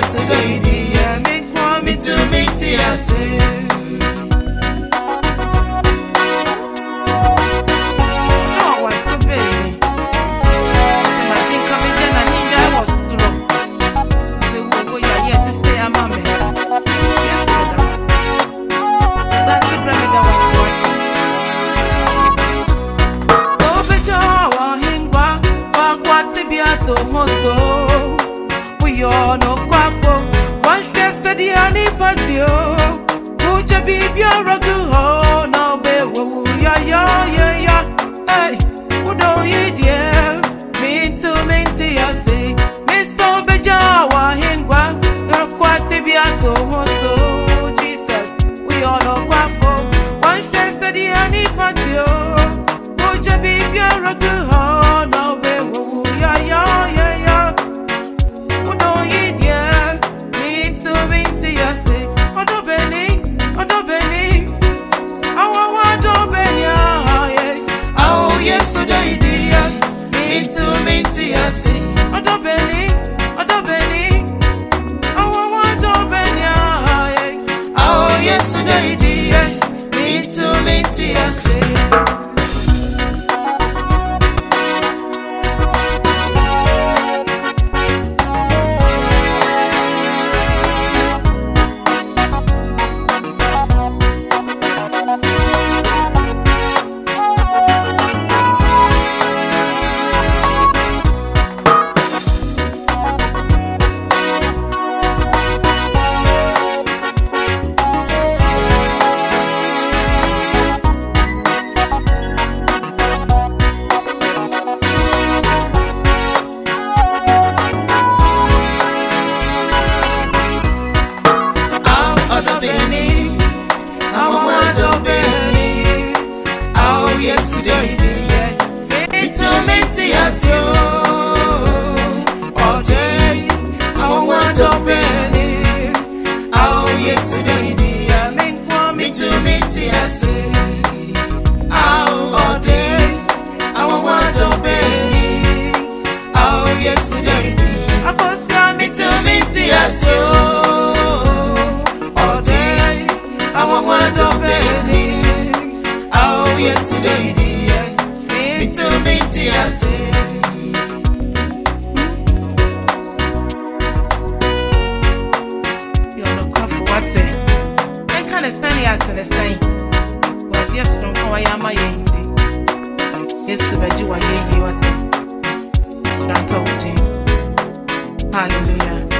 Yes, lady, I make me to meet you, I. ne sane asene sane wɔadeɛ soronko a wɔayɛ ama yɛn nti yesu bɛgye wayɛ yie wɔte danka wo din halleluya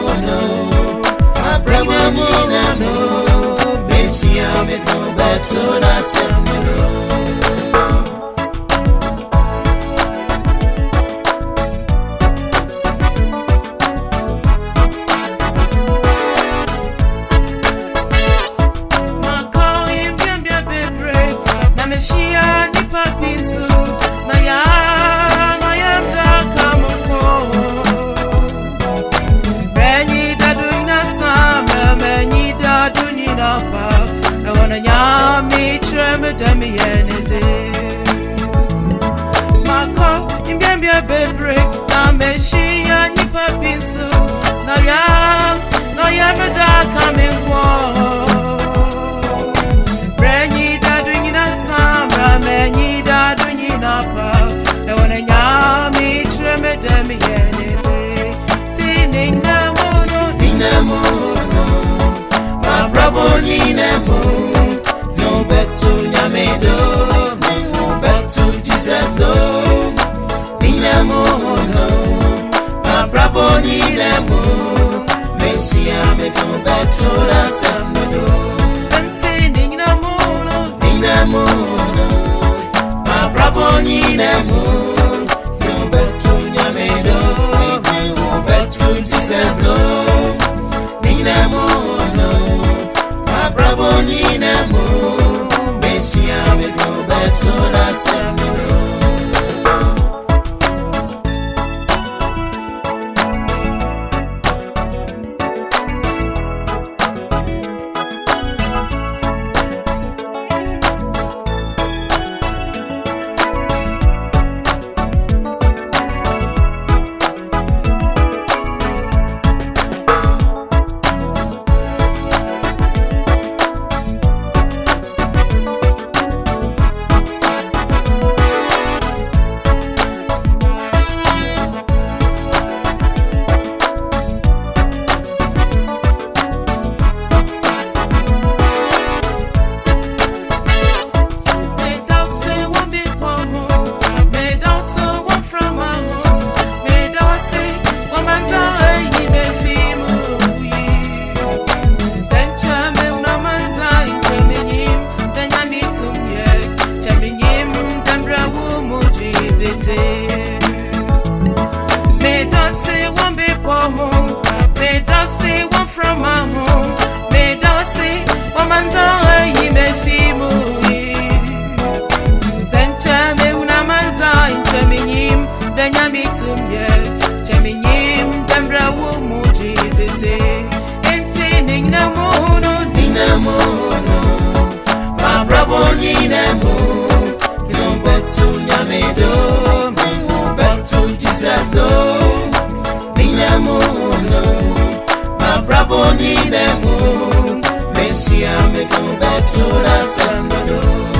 siam, it's all back to the same bebree na mehyia nipa bi nso na yɛ na yɛ meda aka me nkɔ brɛnyi dado nyina san bra manyi dado nyina pa ɛwɔ na nyame kyerɛ me dɛ meyɛ ne te ti ne nnamu no nnamu no mabrabɔ nyinamu no bɛto nyame do no bɛto jesus do muno mabrabo ni lemu mesia metumba tola sanodo. Nina mu Messia, me him back to us and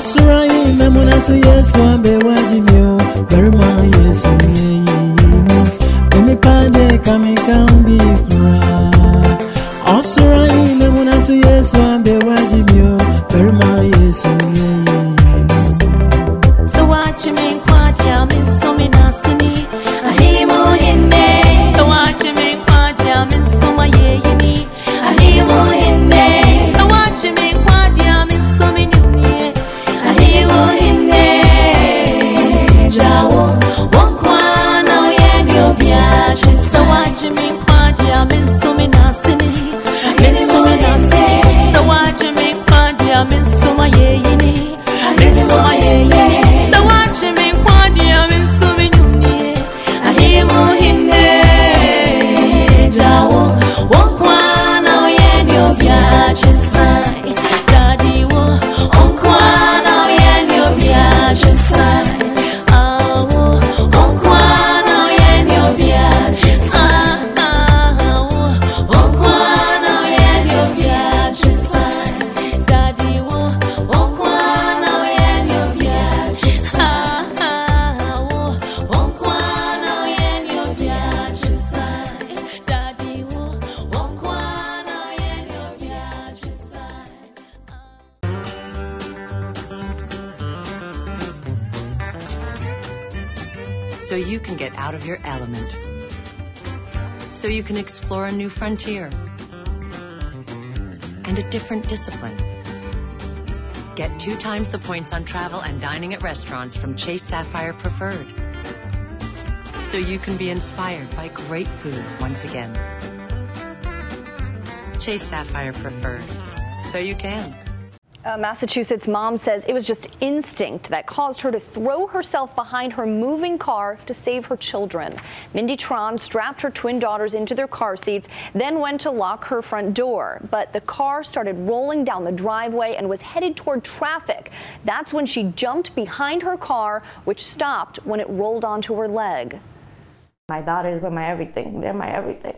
Osrai memuna su Yesu abewa you, Garima Yesu. different discipline. Get two times the points on travel and dining at restaurants from Chase Sapphire Preferred. So you can be inspired by great food once again. Chase Sapphire Preferred. So you can. A Massachusetts mom says it was just instinct that caused her to throw herself behind her moving car to save her children. Mindy Tron strapped her twin daughters into their car seats, then went to lock her front door. But the car started rolling down the driveway and was headed toward traffic. That's when she jumped behind her car, which stopped when it rolled onto her leg. My daughters were my everything. They're my everything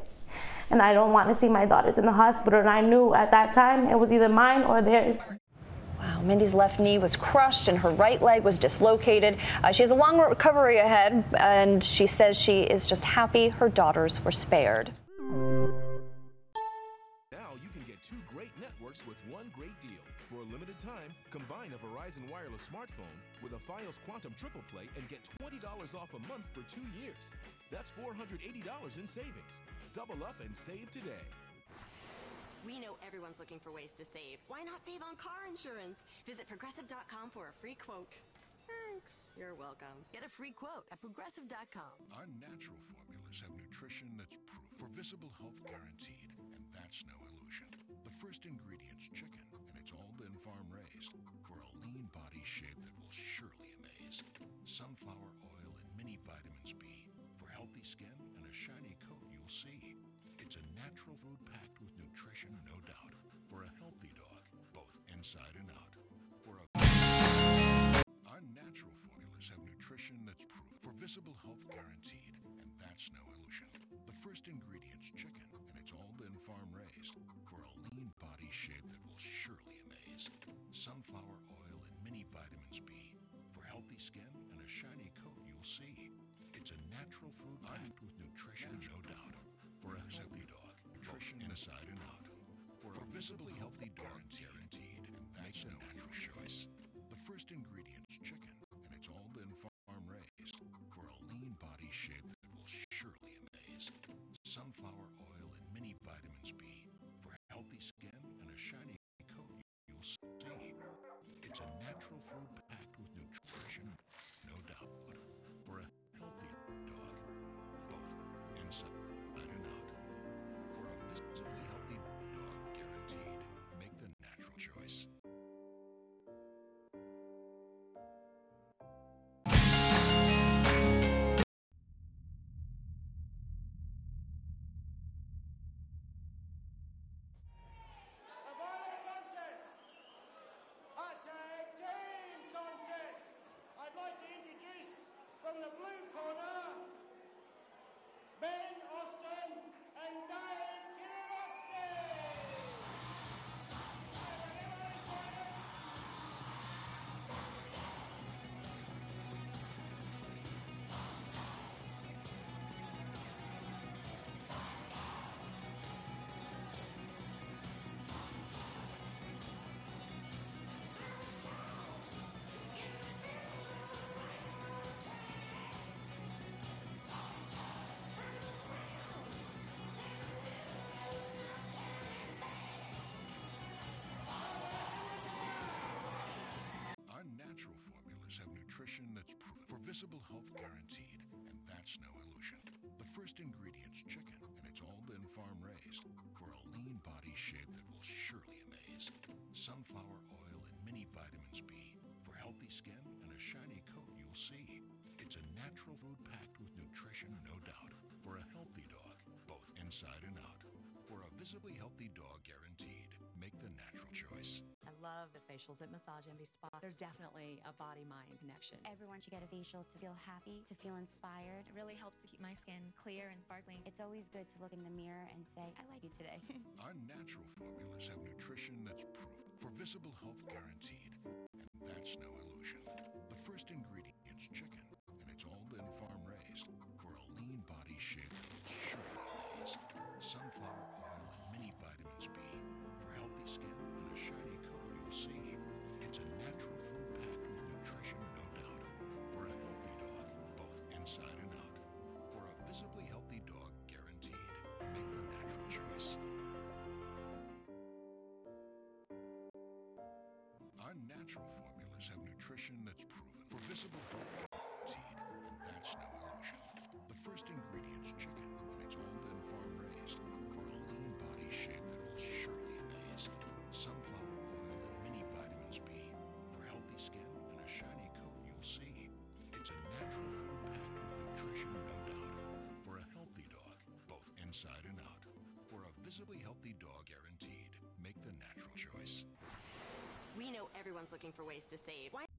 and I don't want to see my daughters in the hospital. And I knew at that time it was either mine or theirs. Mindy's left knee was crushed and her right leg was dislocated. Uh, she has a long recovery ahead, and she says she is just happy her daughters were spared. Now you can get two great networks with one great deal. For a limited time, combine a Verizon wireless smartphone with a Fios Quantum Triple Play and get $20 off a month for two years. That's $480 in savings. Double up and save today. We know everyone's looking for ways to save. Why not save on car insurance? Visit progressive.com for a free quote. Thanks. You're welcome. Get a free quote at progressive.com. Our natural formulas have nutrition that's proof for visible health guaranteed, and that's no illusion. The first ingredient's chicken, and it's all been farm raised for a lean body shape that will surely amaze. Sunflower oil and mini vitamins B for healthy skin and a shiny coat you'll see. It's a natural food packed with nutrition, no doubt, for a healthy dog, both inside and out. For a our natural formulas have nutrition that's proof for visible health guaranteed, and that's no illusion. The first ingredient's chicken, and it's all been farm raised for a lean body shape that will surely amaze. Sunflower oil and mini vitamins B for healthy skin and a shiny coat you'll see. It's a natural food packed with nutrition, no doubt, dog. Nutrition inside and out. For a visibly healthy dog guaranteed, and that's a natural choice. The first ingredient's chicken, and it's all been farm raised for a lean body shape that will surely amaze. Sunflower oil and mini vitamins B for healthy skin and a shiny coat you'll see. It's a natural food that's proven for visible health guaranteed, and that's no illusion. The first ingredient's chicken, and it's all been farm raised for a lean body shape that will surely amaze. Sunflower oil and mini vitamins B for healthy skin and a shiny coat you'll see. It's a natural food packed with nutrition, no doubt, for a healthy dog, both inside and out. For a visibly healthy dog guaranteed, make the natural choice. I love the facials at Massage Envy Spa. There's definitely a body mind connection. Everyone should get a facial to feel happy, to feel inspired. It really helps to keep my skin clear and sparkling. It's always good to look in the mirror and say, I like you today. Our natural formulas have nutrition that's proof for visible health guaranteed, and that's no illusion. The first ingredient's chicken, and it's all been farm raised for a lean body shape that will surely amaze. Sunflower nutrition that's proven for visible health guaranteed, and that's no illusion. The first ingredient's chicken, and it's all been farm raised for a lean body shape that will surely amaze. Sunflower oil and mini vitamins B for healthy skin and a shiny coat you'll see. It's a natural food packed with nutrition, no doubt, for a healthy dog, both inside and out. For a visibly healthy dog guaranteed, make the natural choice. We know everyone's looking for ways to save. Why